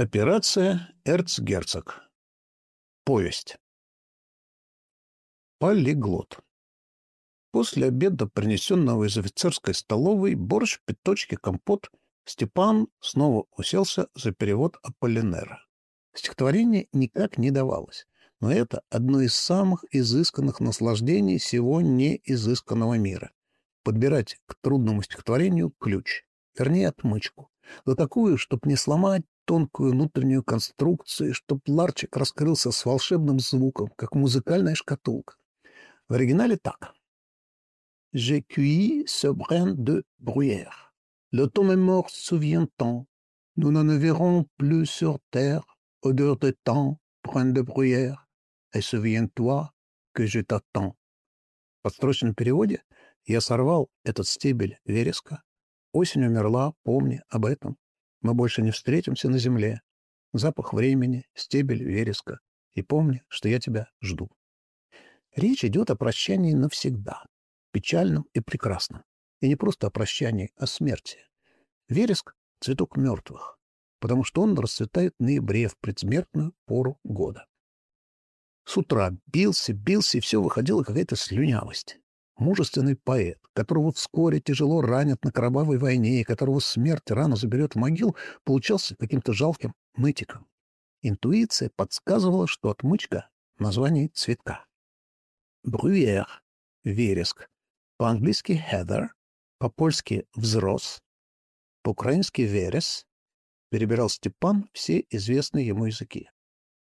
Операция «Эрцгерцог». Повесть. Полиглот. После обеда, принесенного из офицерской столовой, борщ, пяточки, компот, Степан снова уселся за перевод Аполлинера. Стихотворение никак не давалось, но это одно из самых изысканных наслаждений всего неизысканного мира. Подбирать к трудному стихотворению ключ, вернее, отмычку, но такую, чтобы не сломать тонкую внутреннюю конструкцию, чтоб ларчик раскрылся с волшебным звуком, как музыкальная шкатулка. В оригинале так. «J'ai cueilli ce brin de bruyère. Le temps est mort, souviens-t'en. Nous ne nous verrons plus sur terre. Odeur de temps, brin de bruyère. Et souviens-toi que je t'attends». В подстрочном переводе «Я сорвал этот стебель вереска. Осень умерла, помни об этом. Мы больше не встретимся на земле. Запах времени, стебель вереска. И помни, что я тебя жду. Речь идет о прощании навсегда, печальном и прекрасном. И не просто о прощании, а о смерти. Вереск — цветок мертвых, потому что он расцветает в ноябре в предсмертную пору года. С утра бился, бился, и все выходила какая-то слюнявость мужественный поэт, которого вскоре тяжело ранят на кровавой войне и которого смерть рано заберет в могил, получался каким-то жалким нытиком. Интуиция подсказывала, что отмычка — название цветка. Брюер — вереск, по-английски heather, по-польски взрос, по-украински верес, перебирал Степан все известные ему языки.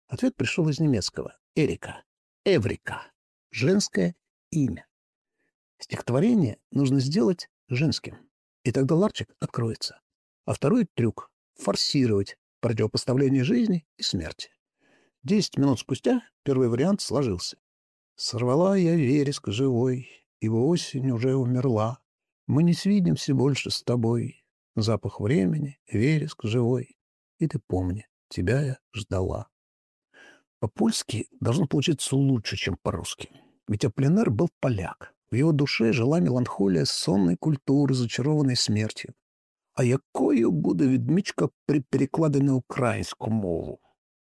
Ответ пришел из немецкого — Эрика, Эврика, женское имя. Стихотворение нужно сделать женским, и тогда ларчик откроется. А второй трюк — форсировать противопоставление жизни и смерти. Десять минут спустя первый вариант сложился. Сорвала я вереск живой, его осень уже умерла. Мы не свидимся больше с тобой. Запах времени, вереск живой. И ты помни, тебя я ждала. По-польски должно получиться лучше, чем по-русски. Ведь Аполлинар был поляк. В его душе жила меланхолия сонной культуры, зачарованной смертью. А якою буде відмічка при перекладе на украинскую мову?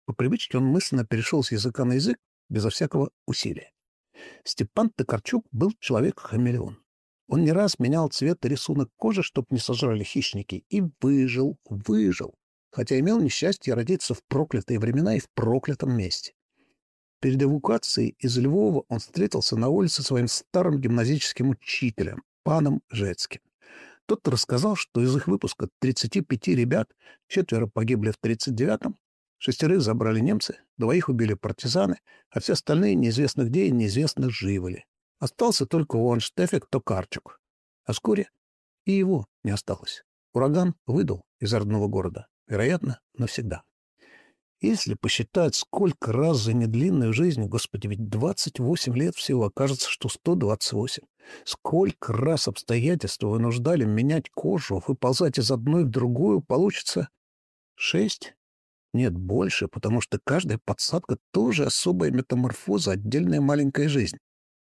По привычке он мысленно перешел с языка на язык безо всякого усилия. Степан Токарчук был человек-хамелеон. Он не раз менял цвет и рисунок кожи, чтобы не сожрали хищники, и выжил, выжил, хотя имел несчастье родиться в проклятые времена и в проклятом месте. Перед эвакуацией из Львова он встретился на улице своим старым гимназическим учителем, паном Жецким. Тот рассказал, что из их выпуска 35 ребят четверо погибли в 39-м, шестерых забрали немцы, двоих убили партизаны, а все остальные неизвестно где и неизвестно живы ли. Остался только он, Штефик Токарчук. А вскоре и его не осталось. Ураган выдал из родного города, вероятно, навсегда. Если посчитать, сколько раз за недлинную жизнь, господи, ведь 28 лет всего, окажется, что 128. Сколько раз обстоятельства вынуждали менять кожу, выползать из одной в другую, получится шесть? Нет, больше, потому что каждая подсадка тоже особая метаморфоза, отдельная маленькая жизнь.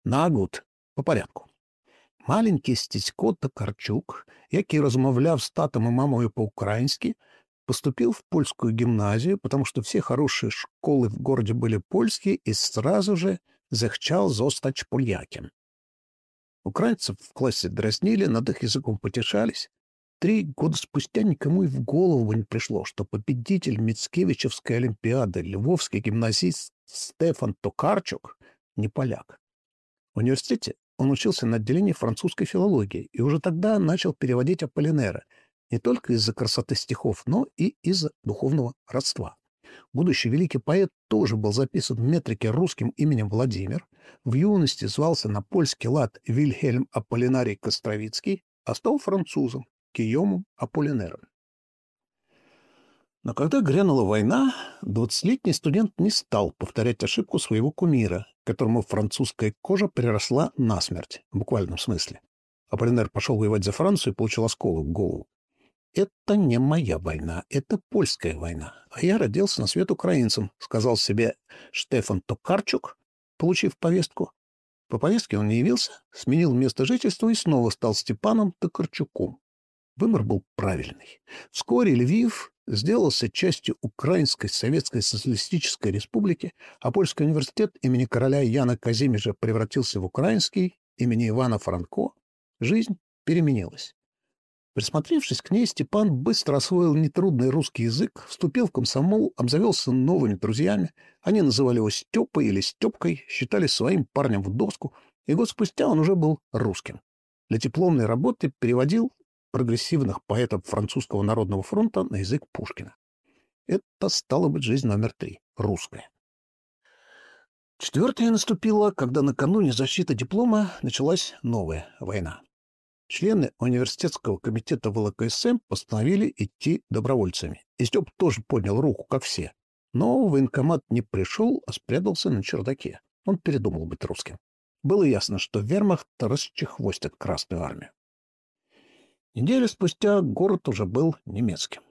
На год, по порядку. Маленький Стесько Токарчук, який розмовляв з татом і мамою по-українськи, Поступил в польскую гимназию, потому что все хорошие школы в городе были польские, и сразу же захчал zostać полякем. Украинцев в классе дразнили, над их языком потешались. Три года спустя никому и в голову не пришло, что победитель Мицкевичевской олимпиады, львовский гимназист Стефан Токарчук, не поляк. В университете он учился на отделении французской филологии и уже тогда начал переводить Аполлинера — не только из-за красоты стихов, но и из-за духовного родства. Будущий великий поэт тоже был записан в метрике русским именем Владимир, в юности звался на польский лад Вильхельм Аполлинарий Костровицкий, а стал французом Киемом Аполлинером. Но когда грянула война, двадцатилетний студент не стал повторять ошибку своего кумира, которому французская кожа приросла насмерть, в буквальном смысле. Аполлинер пошел воевать за Францию и получил осколок в голову. «Это не моя война, это польская война, а я родился на свет украинцем», — сказал себе Штефан Токарчук, получив повестку. По повестке он не явился, сменил место жительства и снова стал Степаном Токарчуком. Выбор был правильный. Вскоре Львив сделался частью Украинской Советской Социалистической Республики, а Польский университет имени короля Яна Казимежа превратился в Украинский имени Ивана Франко, жизнь переменилась. Присмотревшись к ней, Степан быстро освоил нетрудный русский язык, вступил в комсомол, обзавелся новыми друзьями. Они называли его Степой или Степкой, считали своим парнем в доску, и год спустя он уже был русским. Для дипломной работы переводил прогрессивных поэтов французского народного фронта на язык Пушкина. Это стало быть жизнь номер три — русская. Четвертая наступила, когда накануне защиты диплома началась новая война. Члены университетского комитета ВЛКСМ постановили идти добровольцами. И Степ тоже поднял руку, как все. Но военкомат не пришел, а спрятался на чердаке. Он передумал быть русским. Было ясно, что вермахт расчехвостит Красную армию. Неделю спустя город уже был немецким.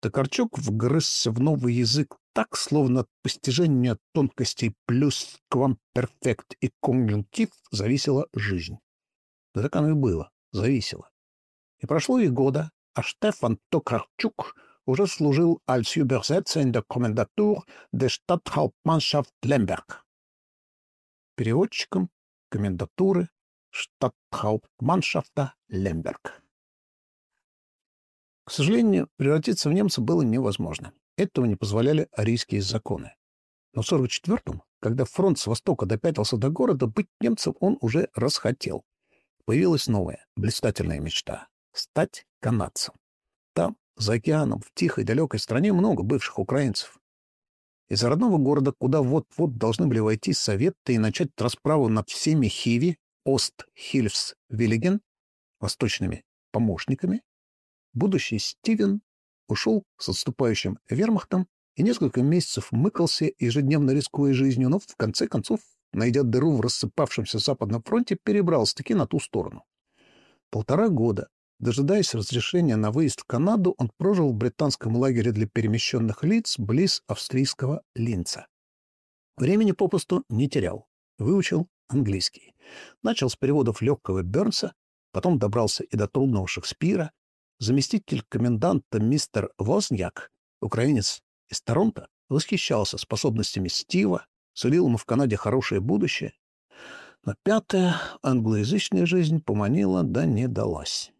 Токарчук вгрызся в новый язык так, словно от постижения тонкостей плюс квамперфект и конъюнктив зависела жизнь. Да так оно и было, зависело. И прошло и года, а Штефан Токарчук уже служил als Übersetzer in der Kommandatur der Stadthauptmannschaft Lemberg. Переводчиком комендатуры Stadthauptmannschafta Лемберг. К сожалению, превратиться в немца было невозможно. Этого не позволяли арийские законы. Но в 44-м, когда фронт с востока допятился до города, быть немцем он уже расхотел. Появилась новая, блистательная мечта — стать канадцем. Там, за океаном, в тихой далекой стране много бывших украинцев. Из родного города, куда вот-вот должны были войти советы и начать расправу над всеми Хиви, Ост, Хильфс, Виллиген, восточными помощниками, будущий Стивен ушел с отступающим вермахтом и несколько месяцев мыкался, ежедневно рискуя жизнью, но в конце концов, найдя дыру в рассыпавшемся западном фронте, перебрался-таки на ту сторону. Полтора года, дожидаясь разрешения на выезд в Канаду, он прожил в британском лагере для перемещенных лиц близ австрийского Линца. Времени попусту не терял. Выучил английский. Начал с переводов легкого Бернса, потом добрался и до трудного Шекспира, Заместитель коменданта мистер Возняк, украинец из Торонто, восхищался способностями Стива, сулил ему в Канаде хорошее будущее. Но пятая англоязычная жизнь поманила, да не далась.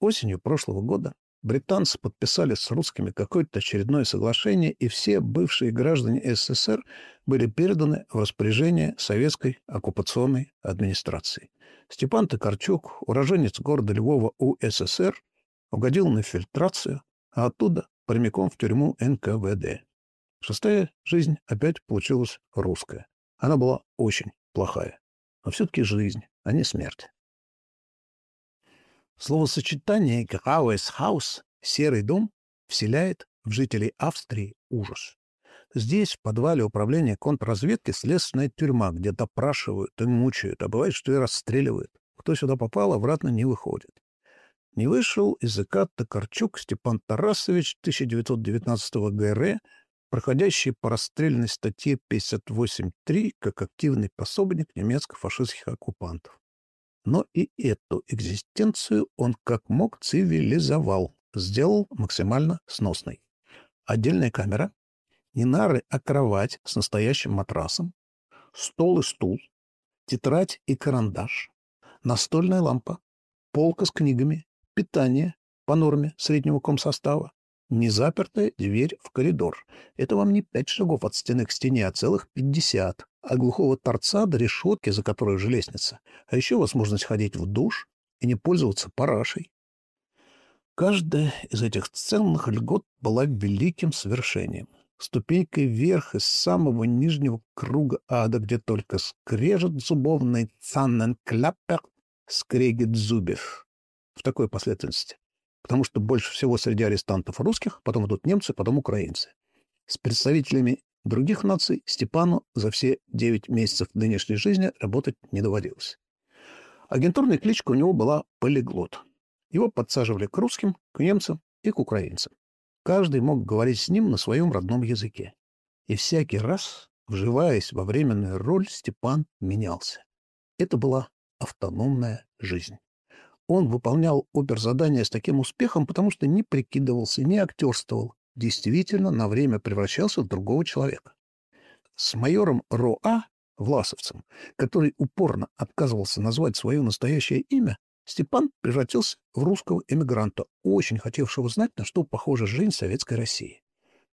Осенью прошлого года британцы подписали с русскими какое-то очередное соглашение, и все бывшие граждане СССР были переданы в распоряжение советской оккупационной администрации. Степан Токарчук, уроженец города Львова УССР, угодил на фильтрацию, а оттуда прямиком в тюрьму НКВД. Шестая жизнь опять получилась русская. Она была очень плохая. Но все-таки жизнь, а не смерть. Словосочетание «Graues серый дом вселяет в жителей Австрии ужас. Здесь, в подвале управления контрразведки, следственная тюрьма, где допрашивают и мучают, а бывает, что и расстреливают. Кто сюда попал, обратно не выходит не вышел из ИК Токарчук Степан Тарасович 1919 ГР, проходящий по расстрельной статье 58.3 как активный пособник немецко-фашистских оккупантов. Но и эту экзистенцию он как мог цивилизовал, сделал максимально сносной. Отдельная камера, не нары, а кровать с настоящим матрасом, стол и стул, тетрадь и карандаш, настольная лампа, полка с книгами, питание по норме среднего комсостава, незапертая дверь в коридор. Это вам не пять шагов от стены к стене, а целых пятьдесят. А глухого торца до решетки, за которой же лестница. А еще возможность ходить в душ и не пользоваться парашей. Каждая из этих ценных льгот была великим свершением. Ступенькой вверх из самого нижнего круга ада, где только скрежет зубовный цанненкляппер, скрегет зубев в такой последовательности. Потому что больше всего среди арестантов русских, потом идут немцы, потом украинцы. С представителями других наций Степану за все 9 месяцев нынешней жизни работать не доводилось. Агентурная кличка у него была «Полиглот». Его подсаживали к русским, к немцам и к украинцам. Каждый мог говорить с ним на своем родном языке. И всякий раз, вживаясь во временную роль, Степан менялся. Это была автономная жизнь. Он выполнял оперзадания с таким успехом, потому что не прикидывался, не актерствовал, действительно на время превращался в другого человека. С майором РОА, Власовцем, который упорно отказывался назвать свое настоящее имя, Степан превратился в русского эмигранта, очень хотевшего знать, на что похожа жизнь советской России.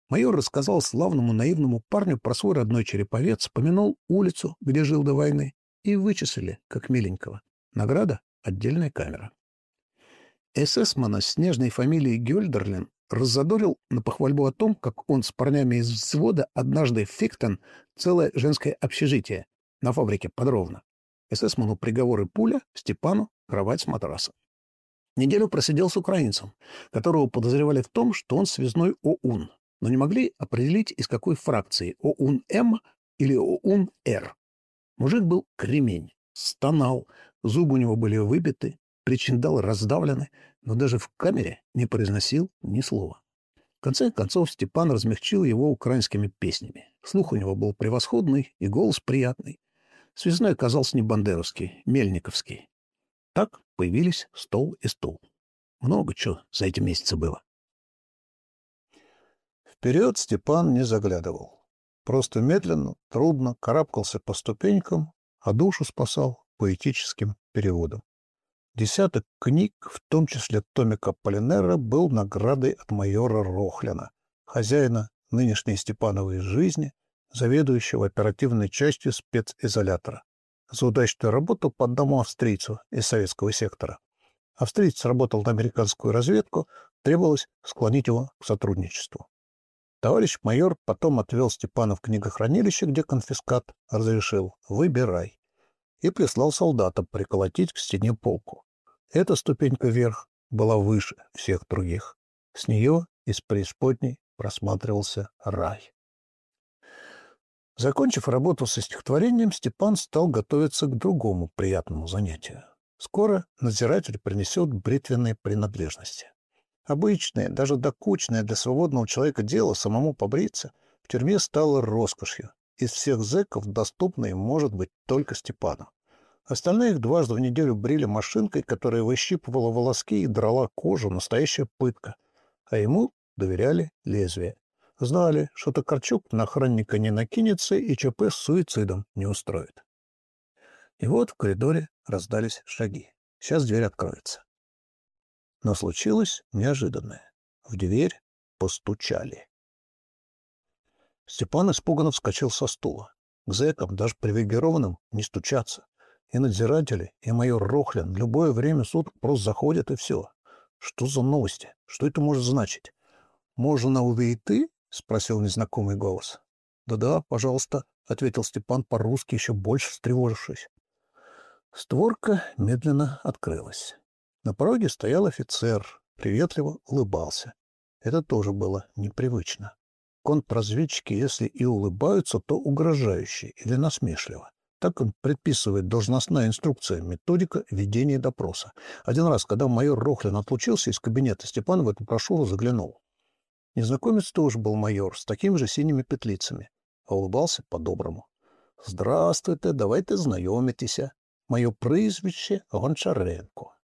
Майор рассказал славному наивному парню про свой родной Череповец, помянул улицу, где жил до войны, и вычислили, как миленького. Награда — отдельная камера. ССмана с нежной фамилией Гёльдерлин раззадорил на похвальбу о том, как он с парнями из взвода однажды в Фиктон целое женское общежитие на фабрике подробно. ССману приговоры пуля, Степану кровать с матрасом. Неделю просидел с украинцем, которого подозревали в том, что он связной ОУН, но не могли определить, из какой фракции – ОУН-М или ОУН-Р. Мужик был кремень, стонал, зубы у него были выбиты, причиндалы раздавлены, но даже в камере не произносил ни слова. В конце концов Степан размягчил его украинскими песнями. Слух у него был превосходный и голос приятный. Связной оказался не бандеровский, мельниковский. Так появились стол и стул. Много чего за эти месяцы было. Вперед Степан не заглядывал. Просто медленно, трудно карабкался по ступенькам, а душу спасал поэтическим переводом. Десяток книг, в том числе томика Полинера, был наградой от майора Рохляна, хозяина нынешней Степановой жизни, заведующего оперативной частью специзолятора за удачную работу по одному австрийцу из советского сектора. Австриец работал на американскую разведку, требовалось склонить его к сотрудничеству. Товарищ майор потом отвел Степана в книгохранилище, где конфискат разрешил «выбирай» и прислал солдата приколотить к стене полку. Эта ступенька вверх была выше всех других. С нее из преисподней просматривался рай. Закончив работу со стихотворением, Степан стал готовиться к другому приятному занятию. Скоро надзиратель принесет бритвенные принадлежности. Обычное, даже докучное для свободного человека дело самому побриться в тюрьме стало роскошью. Из всех зэков доступной может быть только Степану. Остальных дважды в неделю брили машинкой, которая выщипывала волоски и драла кожу, настоящая пытка. А ему доверяли лезвие. Знали, что Токарчук на охранника не накинется и ЧП с суицидом не устроит. И вот в коридоре раздались шаги. Сейчас дверь откроется. Но случилось неожиданное. В дверь постучали. Степан испуганно вскочил со стула. К зэкам, даже привилегированным, не стучаться. И надзиратели, и майор Рохлин любое время суток просто заходят, и все. Что за новости? Что это может значить? Можно увидеть спросил незнакомый голос. «Да-да, пожалуйста», — ответил Степан по-русски, еще больше встревожившись. Створка медленно открылась. На пороге стоял офицер, приветливо улыбался. Это тоже было непривычно. Контрразведчики, если и улыбаются, то угрожающе или насмешливо. Так он предписывает должностная инструкция, методика ведения допроса. Один раз, когда майор Рохлин отлучился из кабинета, Степан в эту брошюру заглянул. Незнакомец тоже был майор, с такими же синими петлицами, а улыбался по-доброму. «Здравствуйте, давайте знайомитеся. Мое прізвище Гончаренко.